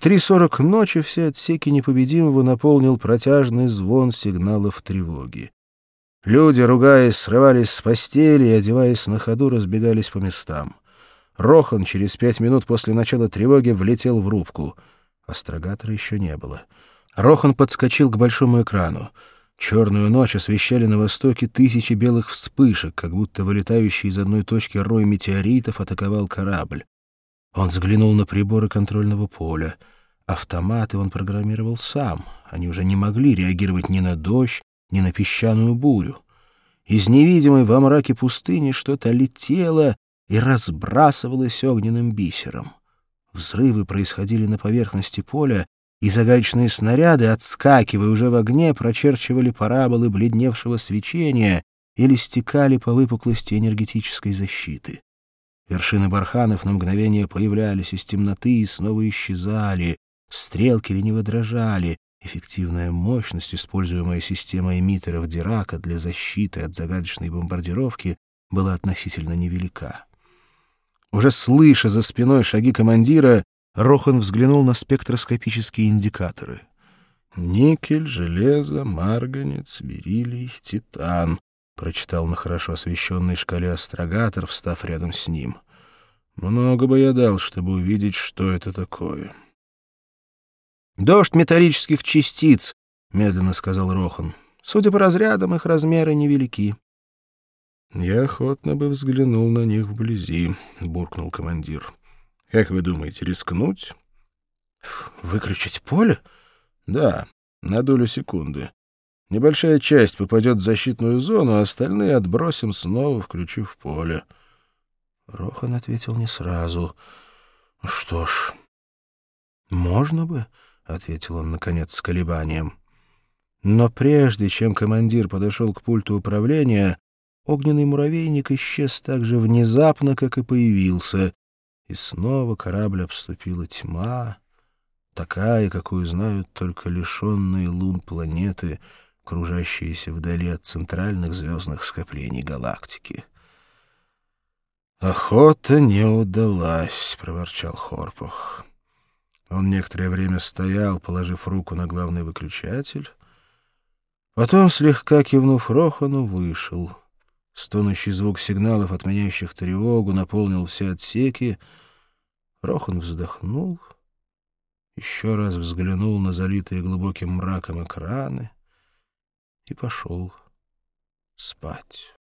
3.40 ночи все отсеки непобедимого наполнил протяжный звон сигналов тревоги. Люди, ругаясь, срывались с постели и, одеваясь на ходу, разбегались по местам. Рохан через пять минут после начала тревоги влетел в рубку. Астрогатора еще не было. Рохан подскочил к большому экрану. Черную ночь освещали на востоке тысячи белых вспышек, как будто вылетающий из одной точки рой метеоритов атаковал корабль. Он взглянул на приборы контрольного поля. Автоматы он программировал сам. Они уже не могли реагировать ни на дождь, ни на песчаную бурю. Из невидимой во мраке пустыни что-то летело и разбрасывалось огненным бисером. Взрывы происходили на поверхности поля, и загадочные снаряды, отскакивая уже в огне, прочерчивали параболы бледневшего свечения или стекали по выпуклости энергетической защиты. Вершины барханов на мгновение появлялись из темноты и снова исчезали, стрелки лениво дрожали, эффективная мощность, используемая системой эмиттеров Дирака для защиты от загадочной бомбардировки, была относительно невелика. Уже слыша за спиной шаги командира, Рохан взглянул на спектроскопические индикаторы. «Никель, железо, марганец, бериллий, титан», прочитал на хорошо освещенной шкале астрогатор, встав рядом с ним. Много бы я дал, чтобы увидеть, что это такое. «Дождь металлических частиц», — медленно сказал Рохан. «Судя по разрядам, их размеры невелики». «Я охотно бы взглянул на них вблизи», — буркнул командир. «Как вы думаете, рискнуть?» «Выключить поле?» «Да, на долю секунды. Небольшая часть попадет в защитную зону, а остальные отбросим снова, включив поле. Рохан ответил не сразу. — Что ж, можно бы, — ответил он, наконец, с колебанием. Но прежде чем командир подошел к пульту управления, огненный муравейник исчез так же внезапно, как и появился, и снова корабль обступила тьма, такая, какую знают только лишенные лун планеты — кружащиеся вдали от центральных звездных скоплений галактики. «Охота не удалась», — проворчал Хорпах. Он некоторое время стоял, положив руку на главный выключатель. Потом, слегка кивнув Рохану, вышел. Стонущий звук сигналов, отменяющих тревогу, наполнил все отсеки. Рохан вздохнул, еще раз взглянул на залитые глубоким мраком экраны — и пошел спать.